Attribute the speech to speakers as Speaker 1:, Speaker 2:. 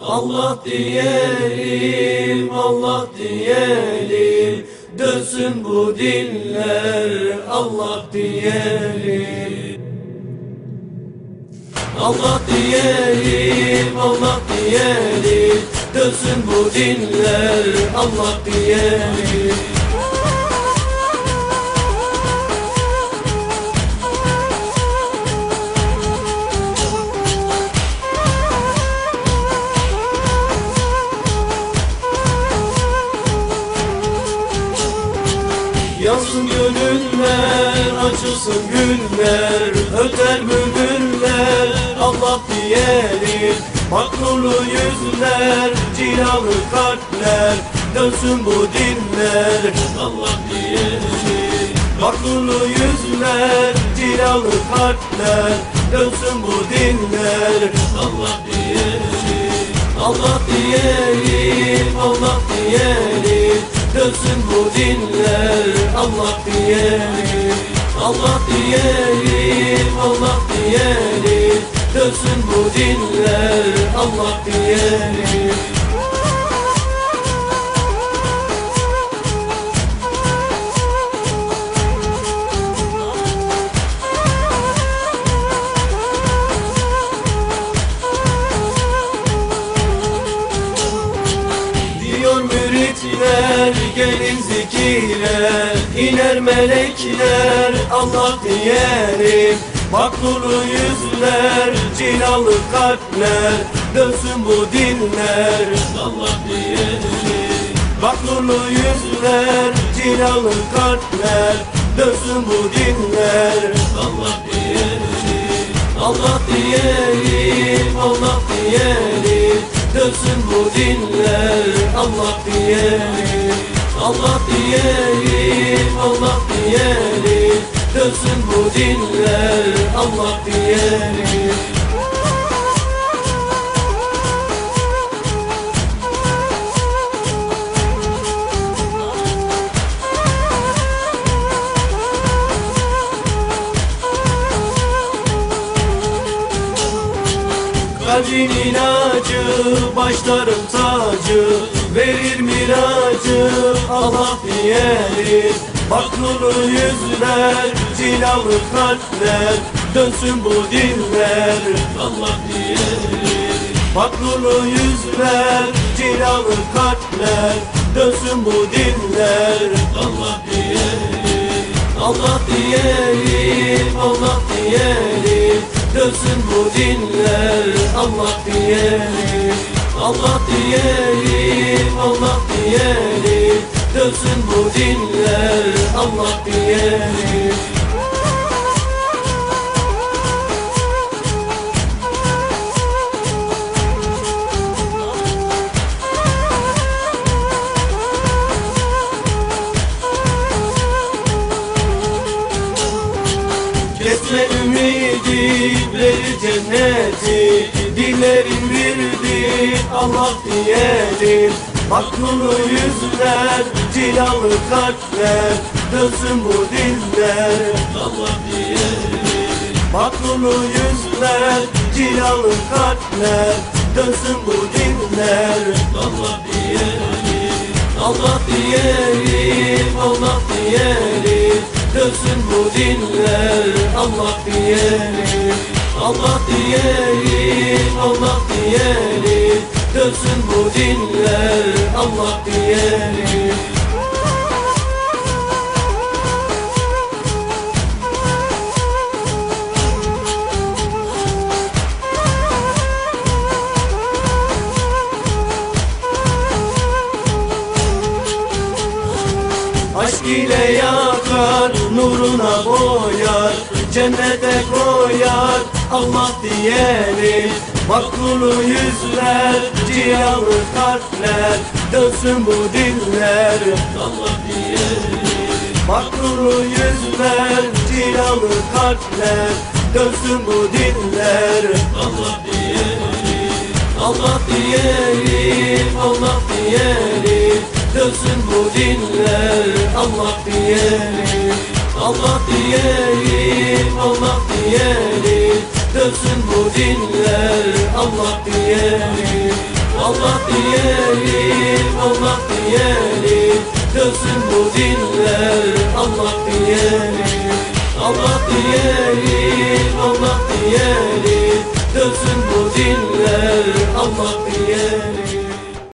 Speaker 1: Allah diyelim, Allah diyelim. Dönsün bu diller, Allah diyelim. Allah diyelim, Allah diyelim. Dönsün bu diller, Allah diyelim Yansın gönüller, açılsın güller Öter bülbüller, Allah diyelim Bak nurlu yüzler, cilalı kalpler Dönsün bu dinler, Allah diyelim Bak nurlu yüzler, cilalı kalpler Dönsün bu dinler, Allah diyelim Allah diyelim, Allah diyelim Dönsün bu dinler Allah diyelim Allah diyelim Allah diyelim. Dönsün bu dinler Allah diyelim gelin zikire iner melekler Allah diyelim. Bak nurlu yüzler cilalı kalpler Dönsün bu dinler. Allah diyelim. Bak nurlu yüzler cilalı kalpler Dönsün bu dinler. Allah diyelim. Allah diyelim Allah diyelim Dönsün bu dinler. Allah diyelim Allah diyelim Allah diyelim. Dönsün bu dinler Allah diyelim. Kalbin ilacı, başlarım tacı Verir miracı, Allah diyelim. Bak nurlu yüzler, cilalı kalpler. Dönsün bu dinler, Allah diyelim. Bak nurlu yüzler, cilalı kalpler. Dönsün bu dinler, Allah diyelim. Allah diyelim, Allah diyelim. Dönsün bu dinler Allah diyelim Allah diyelim Allah diyelim. Dönsün bu dinler Allah diyelim Allah diyelim. Bak nurlu yüzler, cilalı kalpler Dönsün bu diller, Allah diyelim. Bak nurlu yüzler, cilalı kalpler Dönsün bu diller, Allah diyelim. Allah diyelim, Allah diyelim Dönsün bu dinler Allah diyelim. Allah diyelim Allah diyelim Dönsün bu dinler Allah diyelim. Aşk ile yakar, nuruna boyar Cennete koyar, Allah diyelim. Bak nurlu yüzler, cilalı kalpler Dönsün bu diller, Allah diyelim. Bak nurlu yüzler, cilalı kalpler Dönsün bu diller, Allah diyelim. Allah diyelim, Allah diyelim Dönsün bu dinler. Allah diyelim Allah diyelim Allah diyelim Dönsün bu dinler Allah diyelim diyelim Allah diyelim Dönsün bu diller Allah diyelim Allah diyelim Allah diyelim Dönsün bu diller